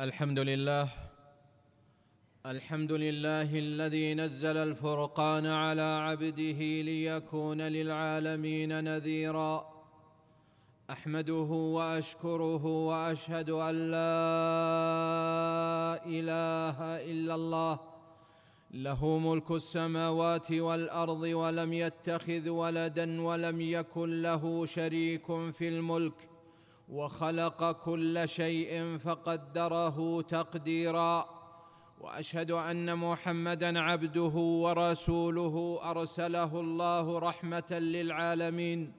الحمد لله الحمد لله الذي نزل الفرقان على عبده ليكون للعالمين نذيرا. أحمده وأشكره وأشهد أن لا إله إلا الله له ملك السماوات والأرض ولم يتخذ ولدا ولم يكن له شريك في الملك. وخلق كل شيء فقدره تقديرا. وأشهد أن محمدا عبده ورسوله أرسله الله رحمة للعالمين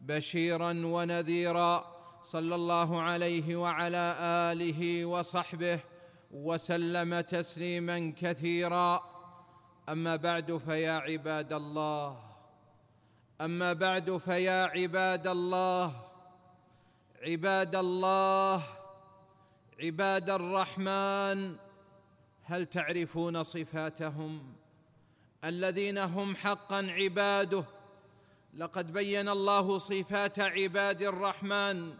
بشيرا ونذيرا. صلى الله عليه وعلى آله وصحبه وسلم تسليما كثيرا. أما بعد فيا عباد الله أما بعد فيا عباد الله عباد الله عباد الرحمن هل تعرفون صفاتهم؟ الذين هم حقا عباده. لقد بين الله صفات عباد الرحمن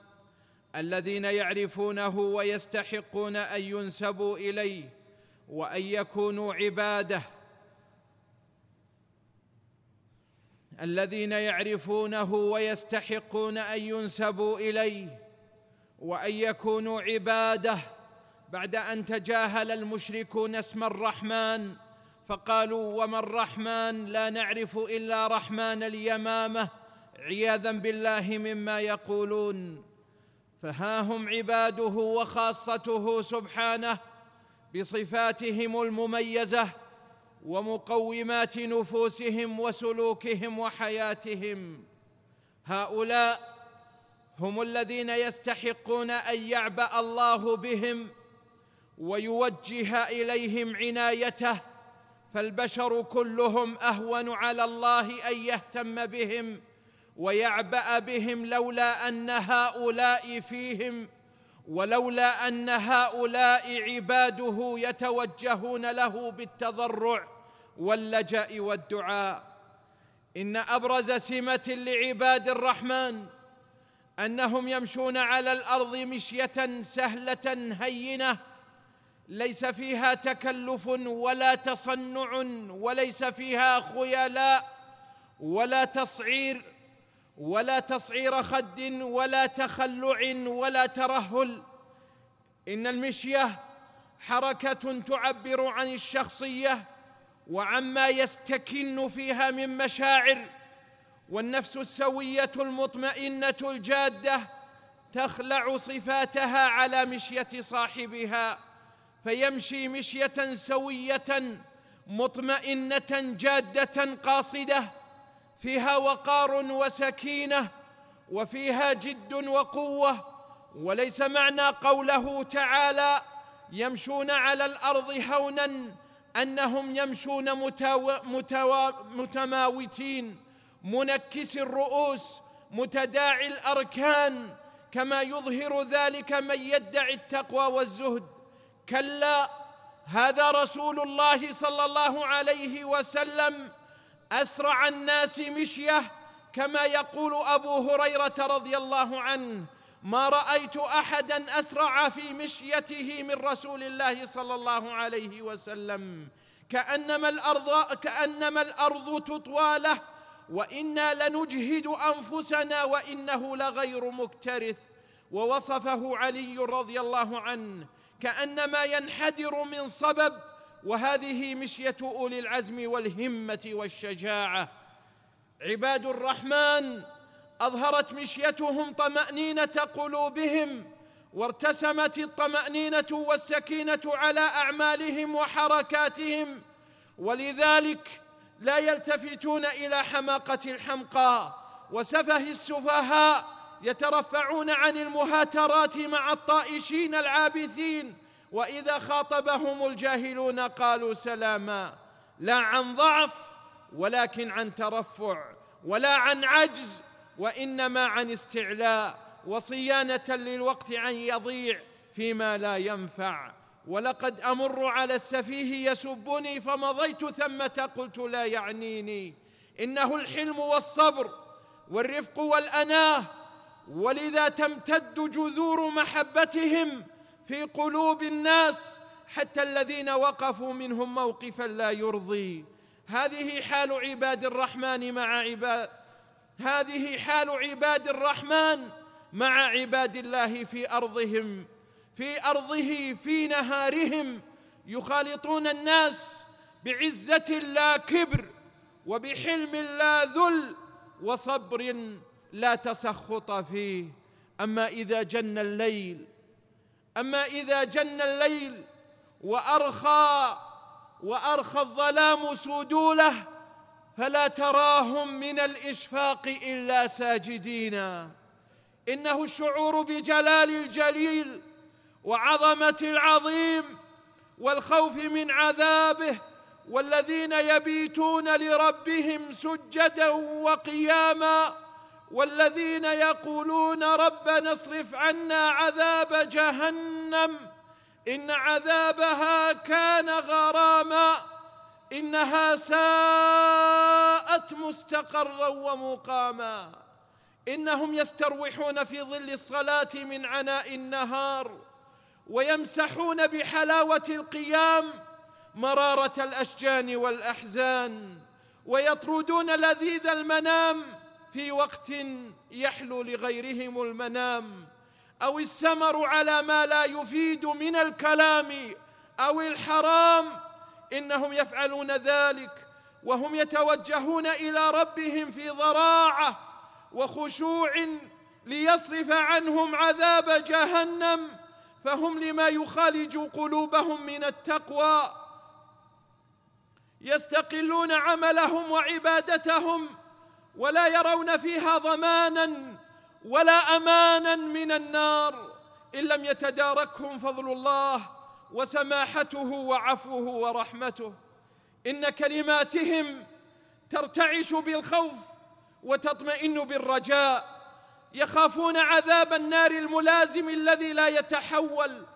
الذين يعرفونه ويستحقون أن ينسبوا إليه وأن يكونوا عباده. الذين يعرفونه ويستحقون أن ينسبوا إليه وأن يكونوا عبادة بعد أن تجاهل المشركون اسم الرحمن. فقالوا وما الرحمن؟ لا نعرف إلا رحمن اليمامة. عياذا بالله مما يقولون. فها هم عباده وخاصته سبحانه بصفاتهم المميزة. ومقومات نفوسهم وسلوكهم وحياتهم. هؤلاء هم الذين يستحقون أن يعبأ الله بهم ويوجه إليهم عنايته فالبشر كلهم أهون على الله أن يهتم بهم ويعبأ بهم لولا أن هؤلاء فيهم ولولا أن هؤلاء عباده يتوجهون له بالتضرع واللجأ والدعاء. إن أبرز سمة لعباد الرحمن أنهم يمشون على الأرض مشية سهلة هينة ليس فيها تكلف ولا تصنع وليس فيها خيلاء ولا تصعير ولا تصعير خد ولا تخلع ولا ترهل. إن المشية حركة تعبر عن الشخصية وعما يستكن فيها من مشاعر. والنفس السوية المطمئنة الجادة تخلع صفاتها على مشية صاحبها فيمشي مشية سوية مطمئنة جادة قاصدة. فيها وقار وسكينة وفيها جد وقوة وليس معنى قوله تعالى يمشون على الأرض هونا أنهم يمشون متو... متو... متماوتين منكسي الرؤوس متداعي الأركان كما يظهر ذلك من يدعي التقوى والزهد. كلا هذا رسول الله صلى الله عليه وسلم أسرع الناس مشية كما يقول أبو هريرة رضي الله عنه ما رأيت أحدا أسرع في مشيته من رسول الله صلى الله عليه وسلم. كأنما الأرض كأنما الأرض تطوى له وإنا لنجهد أنفسنا وإنه لغير مكترث. ووصفه علي رضي الله عنه كأنما ينحدر من صبب وهذه مشية أولي العزم والهمة والشجاعة. عباد الرحمن أظهرت مشيتهم طمأنينة قلوبهم وارتسمت الطمأنينة والسكينة على أعمالهم وحركاتهم. ولذلك لا يلتفتون إلى حماقة الحمقى وسفه السفهاء يترفعون عن المهاترات مع الطائشين العابثين وإذا خاطبهم الجاهلون قالوا سلاما لا عن ضعف ولكن عن ترفع ولا عن عجز وإنما عن استعلاء وصيانة للوقت عن يضيع فيما لا ينفع. ولقد أمر على السفيه يسبني فمضيت ثمة قلت لا يعنيني. إنه الحلم والصبر والرفق والأناه ولذا تمتد جذور محبتهم في قلوب الناس حتى الذين وقفوا منهم موقفا لا يرضي. هذه حال عباد الرحمن مع عباد هذه حال عباد الرحمن مع عباد الله في أرضهم. في أرضه في نهارهم يخالطون الناس بعزة لا كبر وبحلم لا ذل وصبر لا تسخط فيه. أما إذا جن الليل أما إذا جن الليل وأرخى وأرخى الظلام سدوله فلا تراهم من الإشفاق إلا ساجدين. إنه الشعور بجلال الجليل وعظمة العظيم والخوف من عذابه والذين يبيتون لربهم سجدا وقياما والذين يقولون ربنا اصرف عنا عذاب جهنم إن عذابها كان غراما إنها ساءت مستقرا ومقاما. إنهم يستروحون في ظل الصلاة من عناء النهار ويمسحون بحلاوة القيام مرارة الأشجان والأحزان ويطردون لذيذ المنام في وقت يحلو لغيرهم المنام أو السمر على ما لا يفيد من الكلام أو الحرام إنهم يفعلون ذلك وهم يتوجهون إلى ربهم في ضراعة وخشوع ليصرف عنهم عذاب جهنم فهم لما يخالج قلوبهم من التقوى يستقلون عملهم وعبادتهم ولا يرون فيها ضمانا ولا أمانا من النار إن لم يتداركهم فضل الله وسماحته وعفوه ورحمته. إن كلماتهم ترتعش بالخوف وتطمئن بالرجاء. يخافون عذاب النار الملازم الذي لا يتحول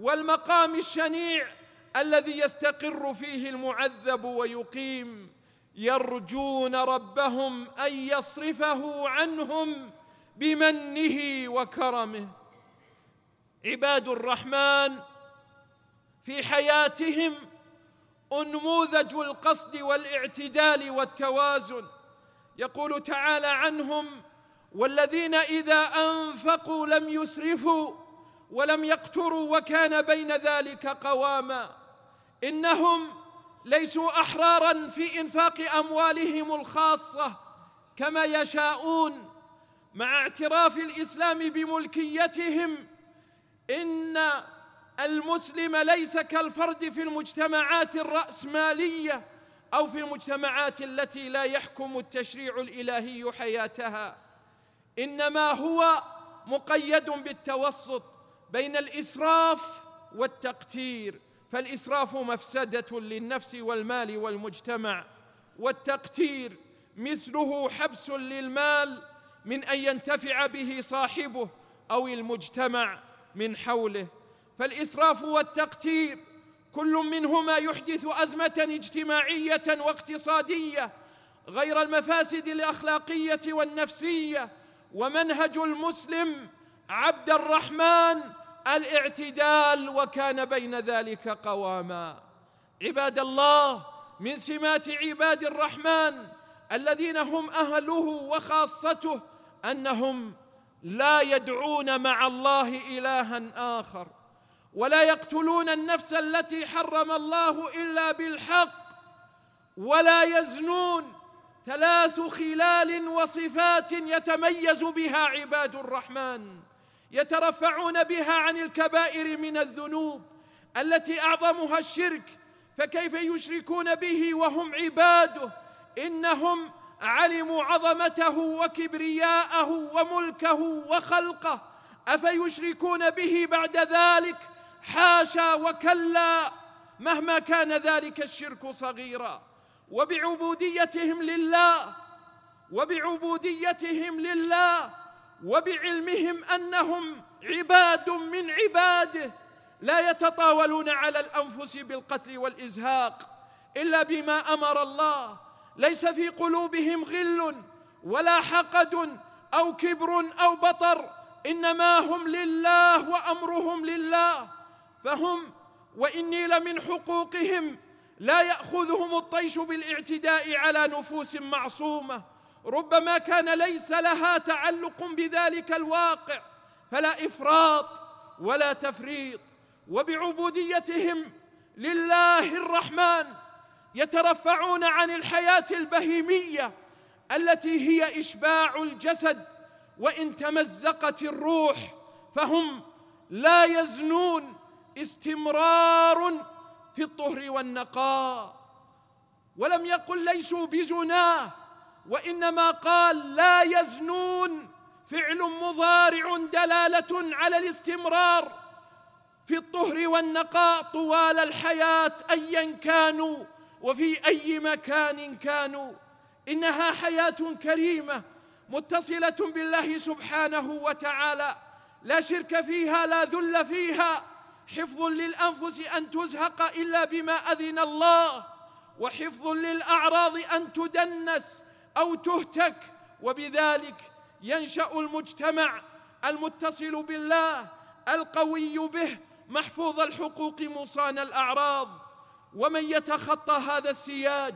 والمقام الشنيع الذي يستقر فيه المعذب ويقيم. يرجون ربهم أن يصرفه عنهم بمنه وكرمه. عباد الرحمن في حياتهم أنموذج القصد والاعتدال والتوازن. يقول تعالى عنهم والذين إذا أنفقوا لم يسرفوا ولم يقتروا وكان بين ذلك قواما. إنهم ليسوا أحرارا في إنفاق أموالهم الخاصة كما يشاءون. مع اعتراف الإسلام بملكيتهم إن المسلم ليس كالفرد في المجتمعات الرأسمالية أو في المجتمعات التي لا يحكم التشريع الإلهي حياتها. إنما هو مقيد بالتوسط بين الإسراف والتقتير. فالإسراف مفسدة للنفس والمال والمجتمع والتقتير مثله حبس للمال من أن ينتفع به صاحبه أو المجتمع من حوله. فالإسراف والتقتير كل منهما يحدث أزمة اجتماعية واقتصادية غير المفاسد الأخلاقية والنفسية ومنهج المسلم عبد الرحمن الاعتدال وكان بين ذلك قواما. عباد الله من سمات عباد الرحمن الذين هم أهله وخاصته أنهم لا يدعون مع الله إلها آخر ولا يقتلون النفس التي حرم الله إلا بالحق ولا يزنون ثلاث خلال وصفات يتميز بها عباد الرحمن. يترفعون بها عن الكبائر من الذنوب التي أعظمها الشرك فكيف يشركون به وهم عباده؟ إنهم علموا عظمته وكبرياءه وملكه وخلقه. أفيشركون به بعد ذلك؟ حاشا وكلا. مهما كان ذلك الشرك صغيرا. وبعبوديتهم لله وبعبوديتهم لله وبعلمهم أنهم عباد من عباده لا يتطاولون على الأنفس بالقتل والإزهاق إلا بما أمر الله. ليس في قلوبهم غل ولا حقد أو كبر أو بطر إنما هم لله وأمرهم لله. فهم وإني لمن حقوقهم لا يأخذهم الطيش بالاعتداء على نفوس معصومة. ربما كان ليس لها تعلق بذلك الواقع فلا إفراط ولا تفريط. وبعبوديتهم لله الرحمن يترفعون عن الحياة البهيمية التي هي إشباع الجسد وإن تمزقت الروح فهم لا يزنون استمرار في الطهر والنقاء. ولم يقل ليسوا بزناه وإنما قال لا يزنون. فعل مضارع دلالة على الاستمرار في الطهر والنقاء طوال الحياة أيا كانوا وفي أي مكان كانوا. إنها حياة كريمة متصلة بالله سبحانه وتعالى. لا شرك فيها لا ذل فيها. حفظ للأنفس أن تزهق إلا بما أذن الله وحفظ للأعراض أن تدنس. أو تهتك وبذلك ينشأ المجتمع المتصل بالله القوي به محفوظ الحقوق مصان الأعراض. ومن يتخطى هذا السياج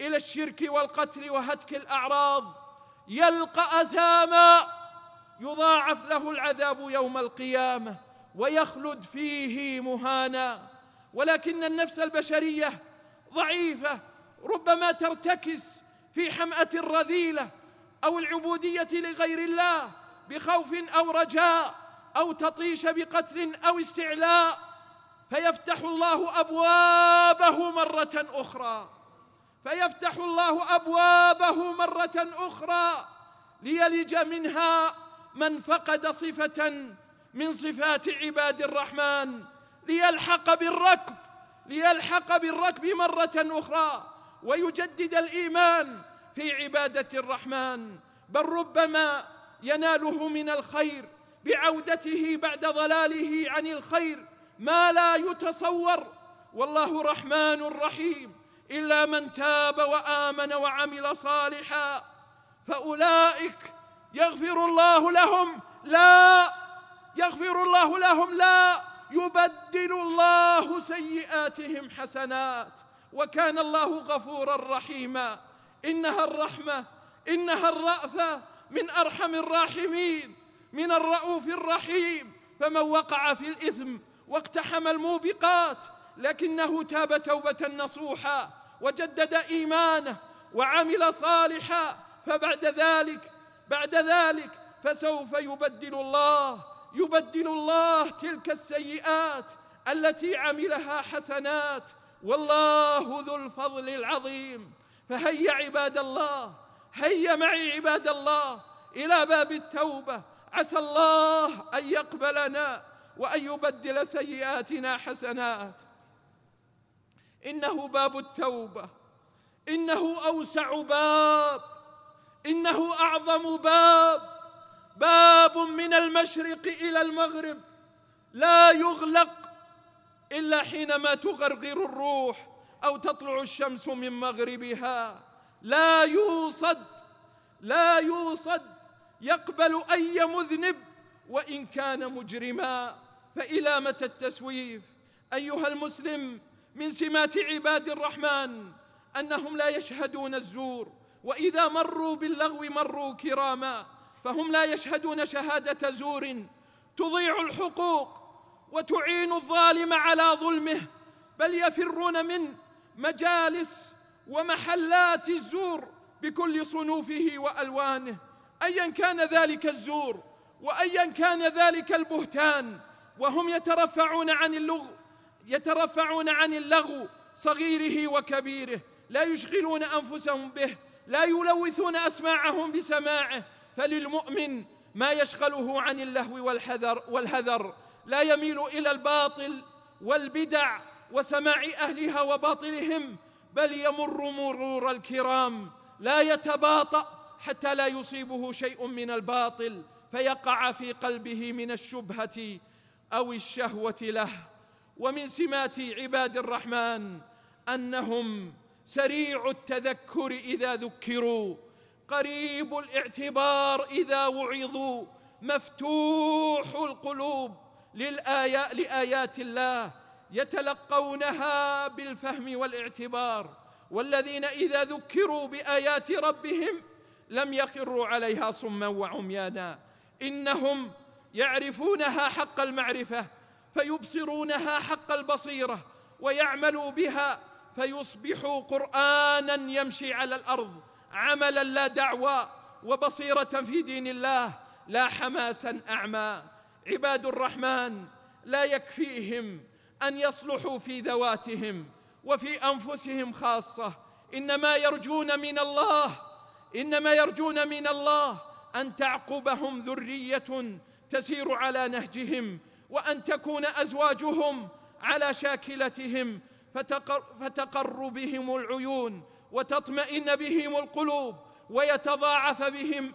إلى الشرك والقتل وهتك الأعراض يلقى أثاما يضاعف له العذاب يوم القيامة ويخلد فيه مهانا. ولكن النفس البشرية ضعيفة ربما ترتكس في حمأة الرذيلة أو العبودية لغير الله بخوف أو رجاء أو تطيش بقتل أو استعلاء فيفتح الله أبوابه مرة أخرى. فيفتح الله أبوابه مرة أخرى ليلج منها من فقد صفة من صفات عباد الرحمن ليلحق بالركب ليلحق بالركب مرة أخرى. ويجدد الإيمان في عبادة الرحمن. بل ربما يناله من الخير بعودته بعد ضلاله عن الخير ما لا يتصور. والله رحمن رحيم. إلا من تاب وآمن وعمل صالحا فأولئك يغفر الله لهم لا يغفر الله لهم لا. يبدل الله سيئاتهم حسنات. وكان الله غفورا رحيما. إنها الرحمة إنها الرأفة من أرحم الراحمين من الرؤوف الرحيم. فمن وقع في الإثم واقتحم الموبقات لكنه تاب توبة نصوحا وجدد إيمانه وعمل صالحا. فبعد ذلك بعد ذلك فسوف يبدل الله يبدل الله تلك السيئات التي عملها حسنات. والله ذو الفضل العظيم. فهيا عباد الله هيا معي عباد الله إلى باب التوبة. عسى الله أن يقبلنا وأن يبدل سيئاتنا حسنات. إنه باب التوبة. إنه أوسع باب. إنه أعظم باب. باب من المشرق إلى المغرب. لا يغلق إلا حينما تغرغر الروح أو تطلع الشمس من مغربها. لا يوصد لا يوصد يقبل أي مذنب وإن كان مجرما. فإلى متى التسويف؟ أيها المسلم من سمات عباد الرحمن أنهم لا يشهدون الزور وإذا مروا باللغو مروا كراما فهم لا يشهدون شهادة زور تضيع الحقوق. وتعين الظالم على ظلمه بل يفرون من مجالس ومحلات الزور بكل صنوفه وألوانه. ايا كان ذلك الزور وايا كان ذلك البهتان. وهم يترفعون عن اللغو يترفعون عن اللغو صغيره وكبيره. لا يشغلون أنفسهم به لا يلوثون أسماعهم بسماعه. فللمؤمن ما يشغله عن اللهو والحذر والهذر لا يميل إلى الباطل والبدع وسماع أهلها وباطلهم بل يمر مرور الكرام لا يتباطأ حتى لا يصيبه شيء من الباطل فيقع في قلبه من الشبهة أو الشهوة له. ومن سمات عباد الرحمن أنهم سريع التذكر إذا ذكروا قريب الاعتبار إذا وعظوا مفتوح القلوب للآيات لآيات الله يتلقونها بالفهم والاعتبار والذين إذا ذكروا بآيات ربهم لم يخروا عليها صما وعميانا. إنهم يعرفونها حق المعرفة فيبصرونها حق البصيرة ويعملوا بها فيصبحوا قرآنا يمشي على الأرض عملا لا دعوى وبصيرة في دين الله لا حماسا أعمى. عباد الرحمن لا يكفيهم أن يصلحوا في ذواتهم وفي أنفسهم خاصة. إنما يرجون من الله إنما يرجون من الله أن تعقبهم ذرية تسير على نهجهم وأن تكون أزواجهم على شاكلتهم فتقر, فتقر بهم العيون وتطمئن بهم القلوب ويتضاعف بهم.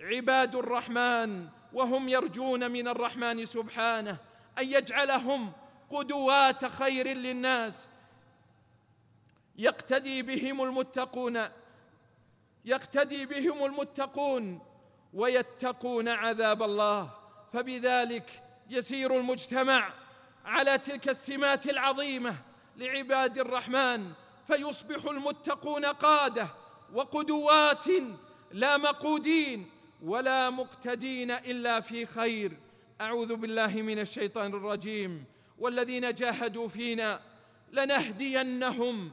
عباد الرحمن وهم يرجون من الرحمن سبحانه أن يجعلهم قدوات خير للناس. يقتدي بهم المتقون يقتدي بهم المتقون ويتقون عذاب الله. فبذلك يسير المجتمع على تلك السمات العظيمة لعباد الرحمن فيصبح المتقون قادة وقدوات لا مقودين. ولا مقتدين إلا في خير. أعوذ بالله من الشيطان الرجيم. والذين جاهدوا فينا لنهدينهم.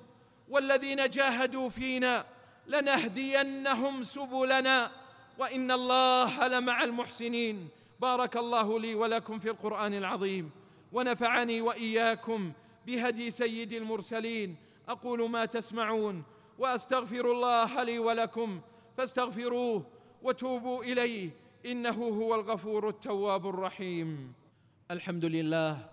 والذين جاهدوا فينا لنهدينهم سبلنا. وإن الله لمع المحسنين. بارك الله لي ولكم في القرآن العظيم. ونفعني وإياكم بهدي سيد المرسلين. أقول ما تسمعون. وأستغفر الله لي ولكم. فاستغفروه. وتوبوا إليه. إنه هو الغفور التواب الرحيم. الحمد لله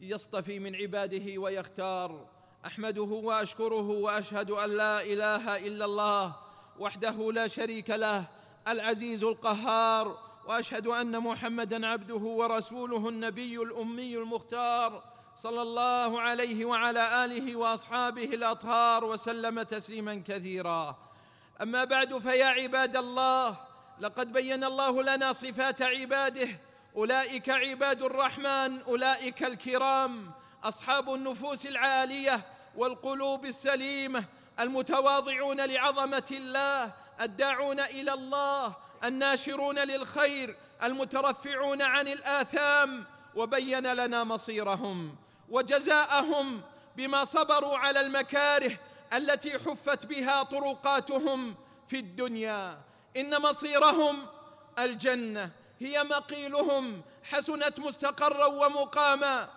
يصطفي من عباده ويختار. أحمده وأشكره وأشهد أن لا إله إلا الله وحده لا شريك له العزيز القهار. وأشهد أن محمدا عبده ورسوله النبي الأمي المختار. صلى الله عليه وعلى آله وأصحابه الأطهار وسلم تسليما كثيرا. أما بعد فيا عباد الله لقد بين الله لنا صفات عباده. أولئك عباد الرحمن أولئك الكرام أصحاب النفوس العالية والقلوب السليمة المتواضعون لعظمة الله الداعون إلى الله الناشرون للخير المترفعون عن الآثام وبين لنا مصيرهم وجزاءهم بما صبروا على المكاره التي حفت بها طرقاتهم في الدنيا. إن مصيرهم الجنة. هي مقيلهم. حسنت مستقرا ومقاما.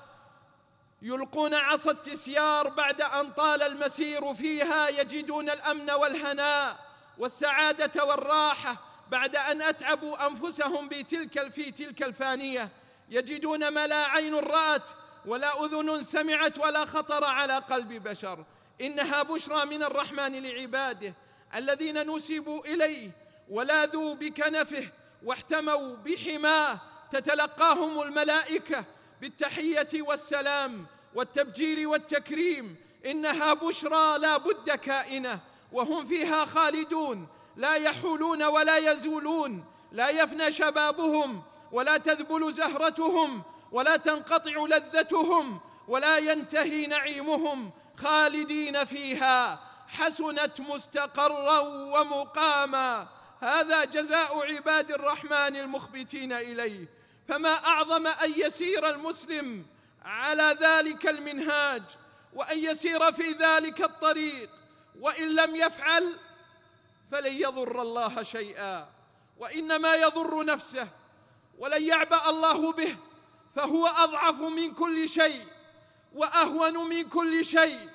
يلقون عصا التسيار بعد أن طال المسير فيها يجدون الأمن والهناء والسعادة والراحة. بعد أن أتعبوا أنفسهم بتلك في تلك الفانية. يجدون ما لا عين رأت ولا أذن سمعت ولا خطر على قلب بشر. إنها بشرى من الرحمن لعباده الذين نسبوا إليه ولاذوا بكنفه واحتموا بحماه تتلقاهم الملائكة بالتحية والسلام والتبجيل والتكريم إنها بشرى لا بد كائنة وهم فيها خالدون لا يحولون ولا يزولون لا يفنى شبابهم ولا تذبل زهرتهم ولا تنقطع لذتهم ولا ينتهي نعيمهم خالدين فيها حسنت مستقرا ومقاما. هذا جزاء عباد الرحمن المخبتين إليه. فما أعظم أن يسير المسلم على ذلك المنهاج وأن يسير في ذلك الطريق. وإن لم يفعل فلن يضر الله شيئا. وإنما يضر نفسه ولن يعبأ الله به فهو أضعف من كل شيء. وأهون من كل شيء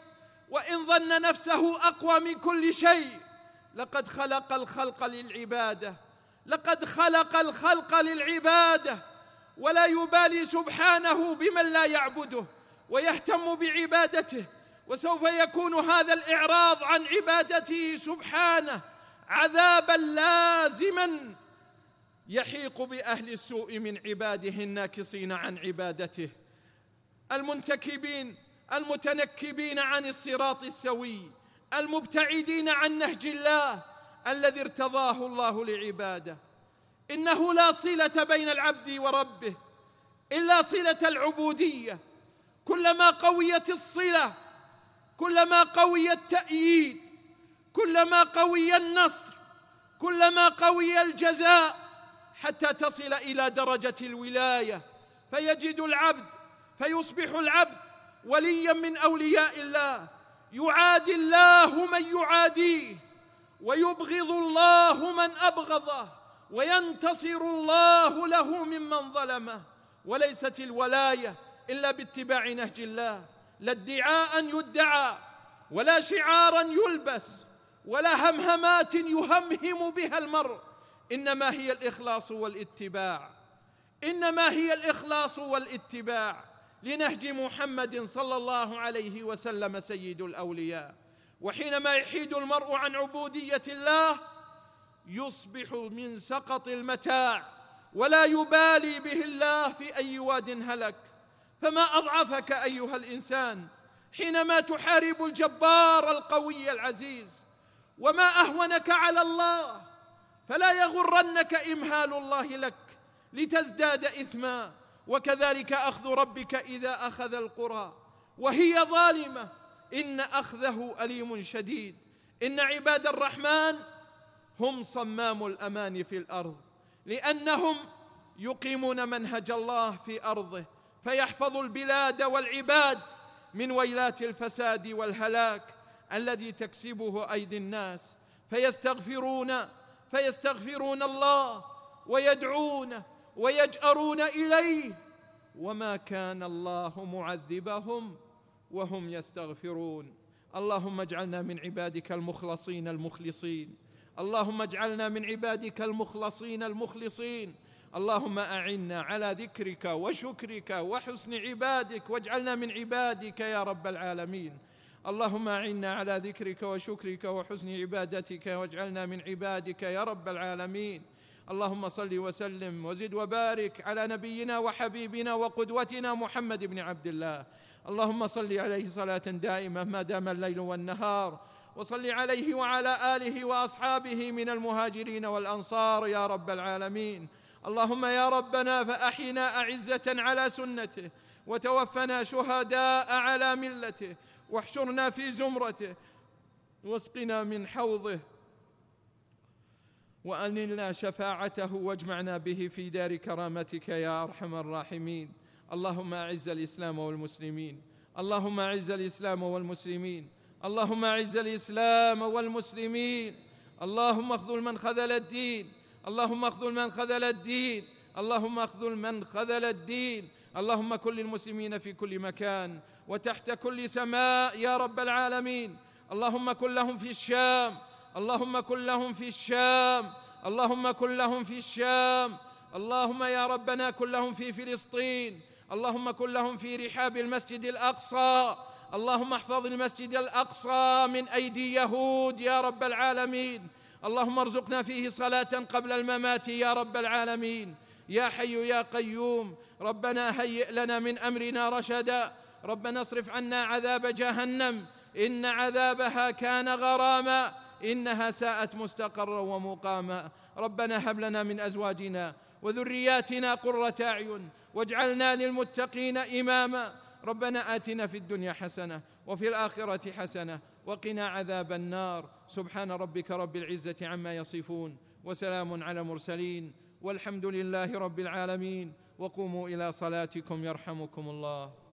وإن ظن نفسه أقوى من كل شيء لقد خلق الخلق للعبادة لقد خلق الخلق للعبادة. ولا يبالي سبحانه بمن لا يعبده ويهتم بعبادته. وسوف يكون هذا الإعراض عن عبادته سبحانه عذابا لازما يحيق بأهل السوء من عباده الناكصين عن عبادته. المنتكبين المتنكبين عن الصراط السوي المبتعدين عن نهج الله الذي ارتضاه الله لعباده. إنه لا صلة بين العبد وربه إلا صلة العبودية. كلما قويت الصلة كلما قوي التأييد كلما قوي النصر كلما قوي الجزاء حتى تصل إلى درجة الولاية. فيجد العبد فيصبح العبد وليا من أولياء الله. يعادي الله من يعاديه ويبغض الله من أبغضه وينتصر الله له ممن ظلمه. وليست الولاية إلا باتباع نهج الله. لا ادعاء يدعى ولا شعارا يلبس ولا همهمات يهمهم بها المرء. إنما هي الإخلاص والاتباع. إنما هي الإخلاص والاتباع. لنهج محمد صلى الله عليه وسلم سيد الأولياء. وحينما يحيد المرء عن عبودية الله يصبح من سقط المتاع ولا يبالي به الله في أي واد هلك. فما أضعفك أيها الإنسان حينما تحارب الجبار القوي العزيز؟ وما أهونك على الله؟ فلا يغرنك إمهال الله لك لتزداد إثما. وكذلك أخذ ربك إذا أخذ القرى. وهي ظالمة. إن أخذه أليم شديد. إن عباد الرحمن هم صمام الأمان في الأرض. لأنهم يقيمون منهج الله في أرضه. فيحفظ البلاد والعباد من ويلات الفساد والهلاك الذي تكسبه أيدي الناس. فيستغفرون فيستغفرون الله ويدعون ويجأرون إليه. وما كان الله معذبهم وهم يستغفرون. اللهم اجعلنا من عبادك المخلصين المخلصين. اللهم اجعلنا من عبادك المخلصين المخلصين. اللهم أعنا على ذكرك وشكرك وحسن عبادك. واجعلنا من عبادك يا رب العالمين. اللهم أعنا على ذكرك وشكرك وحسن عبادتك. واجعلنا من عبادك يا رب العالمين. اللهم صل وسلم وزد وبارك على نبينا وحبيبنا وقدوتنا محمد بن عبد الله. اللهم صل عليه صلاة دائمة ما دام الليل والنهار. وصل عليه وعلى آله وأصحابه من المهاجرين والأنصار يا رب العالمين. اللهم يا ربنا فأحينا أعزة على سنته وتوفنا شهداء على ملته واحشرنا في زمرته واسقنا من حوضه وأنلنا شفاعته واجمعنا به في دار كرامتك يا أرحم الراحمين. اللهم أعز الإسلام والمسلمين. اللهم أعز الإسلام والمسلمين. اللهم أعز الإسلام والمسلمين. اللهم اخذل من خذل الدين. اللهم اخذل من خذل الدين. اللهم اخذل من خذل الدين. اللهم كل المسلمين في كل مكان وتحت كل سماء يا رب العالمين. اللهم كن لهم في الشام. اللهم كن لهم في الشام. اللهم كن لهم في الشام. اللهم يا ربنا كن لهم في فلسطين. اللهم كن لهم في رحاب المسجد الأقصى. اللهم احفظ المسجد الأقصى من أيدي يهود يا رب العالمين. اللهم ارزقنا فيه صلاة قبل الممات يا رب العالمين. يا حي يا قيوم. ربنا هيئ لنا من أمرنا رشدا. ربنا اصرف عنا عذاب جهنم. إن عذابها كان غراما. إنها ساءت مستقرا ومقاما. ربنا هب لنا من أزواجنا وذرياتنا قرة أعين واجعلنا للمتقين إماما. ربنا آتنا في الدنيا حسنة وفي الآخرة حسنة وقنا عذاب النار. سبحان ربك رب العزة عما يصفون وسلام على المرسلين والحمد لله رب العالمين. وقوموا إلى صلاتكم يرحمكم الله.